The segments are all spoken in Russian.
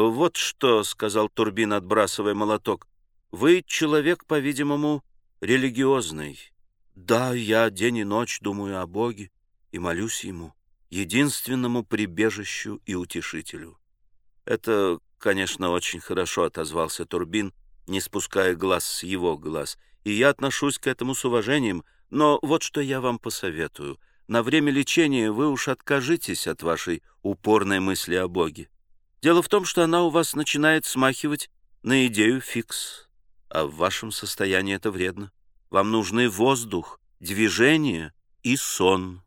«Вот что», — сказал Турбин, отбрасывая молоток, — «вы человек, по-видимому, религиозный. Да, я день и ночь думаю о Боге и молюсь Ему, единственному прибежищу и утешителю». «Это, конечно, очень хорошо», — отозвался Турбин, не спуская глаз с его глаз, «и я отношусь к этому с уважением, но вот что я вам посоветую. На время лечения вы уж откажитесь от вашей упорной мысли о Боге. Дело в том, что она у вас начинает смахивать на идею фикс. А в вашем состоянии это вредно. Вам нужны воздух, движение и сон.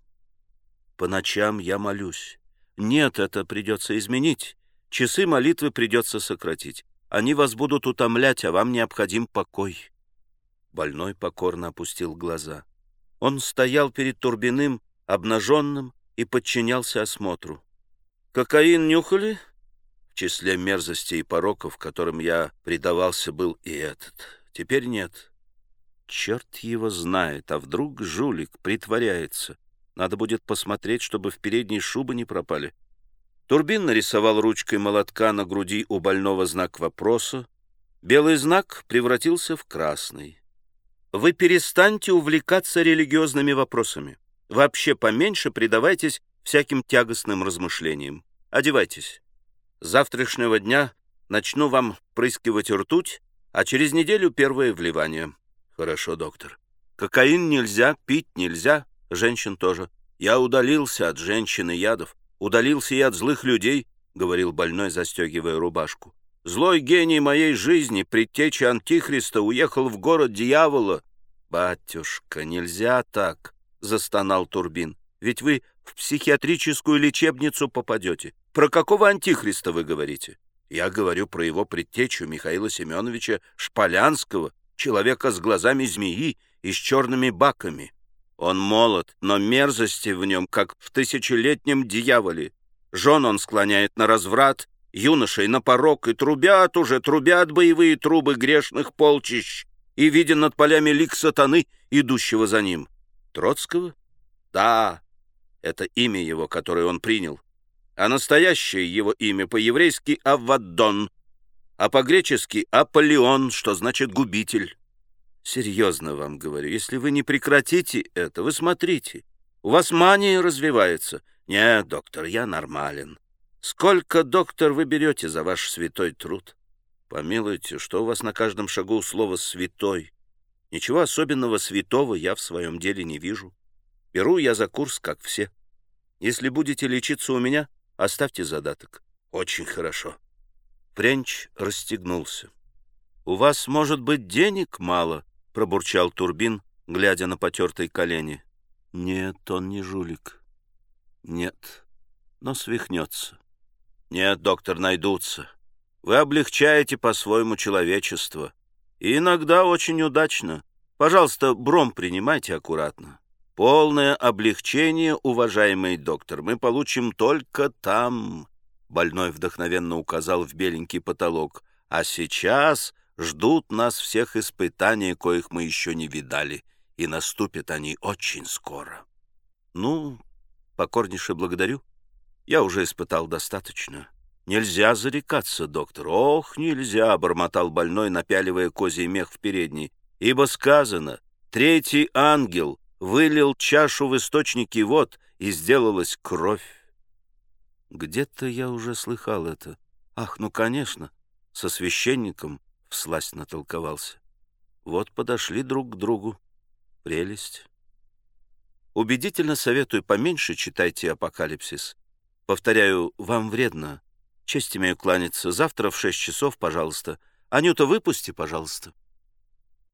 По ночам я молюсь. Нет, это придется изменить. Часы молитвы придется сократить. Они вас будут утомлять, а вам необходим покой. Больной покорно опустил глаза. Он стоял перед Турбиным, обнаженным, и подчинялся осмотру. «Кокаин нюхали?» Числе мерзостей и пороков, которым я предавался, был и этот. Теперь нет. Черт его знает, а вдруг жулик притворяется. Надо будет посмотреть, чтобы в передней шубы не пропали. Турбин нарисовал ручкой молотка на груди у больного знак вопроса. Белый знак превратился в красный. Вы перестаньте увлекаться религиозными вопросами. Вообще поменьше предавайтесь всяким тягостным размышлениям. Одевайтесь. Завтрашнего дня начну вам прыскивать ртуть, а через неделю первое вливание. Хорошо, доктор. Кокаин нельзя, пить нельзя, женщин тоже. Я удалился от женщин и ядов, удалился и от злых людей, говорил больной, застегивая рубашку. Злой гений моей жизни, предтеча Антихриста, уехал в город дьявола. Батюшка, нельзя так, застонал Турбин. Ведь вы в психиатрическую лечебницу попадете. Про какого антихриста вы говорите? Я говорю про его предтечу Михаила Семеновича Шполянского, человека с глазами змеи и с черными баками. Он молод, но мерзости в нем, как в тысячелетнем дьяволе. Жен он склоняет на разврат, юношей на порог, и трубят уже, трубят боевые трубы грешных полчищ, и виден над полями лик сатаны, идущего за ним. Троцкого? Да, это имя его, которое он принял а настоящее его имя по-еврейски Аваддон, а по-гречески Аполеон, что значит «губитель». Серьезно вам говорю, если вы не прекратите это, вы смотрите, у вас мания развивается. Нет, доктор, я нормален. Сколько, доктор, вы берете за ваш святой труд? Помилуйте, что у вас на каждом шагу слово «святой». Ничего особенного святого я в своем деле не вижу. Беру я за курс, как все. Если будете лечиться у меня, Оставьте задаток. Очень хорошо. Френч расстегнулся. «У вас, может быть, денег мало?» — пробурчал Турбин, глядя на потертые колени. «Нет, он не жулик. Нет, но свихнется. Нет, доктор, найдутся. Вы облегчаете по-своему человечество. И иногда очень удачно. Пожалуйста, бром принимайте аккуратно. Полное облегчение, уважаемый доктор, мы получим только там. Больной вдохновенно указал в беленький потолок. А сейчас ждут нас всех испытания, коих мы еще не видали, и наступят они очень скоро. Ну, покорнейше благодарю. Я уже испытал достаточно. Нельзя зарекаться, доктор. Ох, нельзя, бормотал больной, напяливая козий мех в передний. Ибо сказано, третий ангел вылил чашу в источники вод, и сделалась кровь. Где-то я уже слыхал это. Ах, ну, конечно, со священником всласть натолковался. Вот подошли друг к другу. Прелесть. Убедительно советую поменьше читайте «Апокалипсис». Повторяю, вам вредно. Честь имею кланяться. Завтра в шесть часов, пожалуйста. Анюта, выпусти, пожалуйста.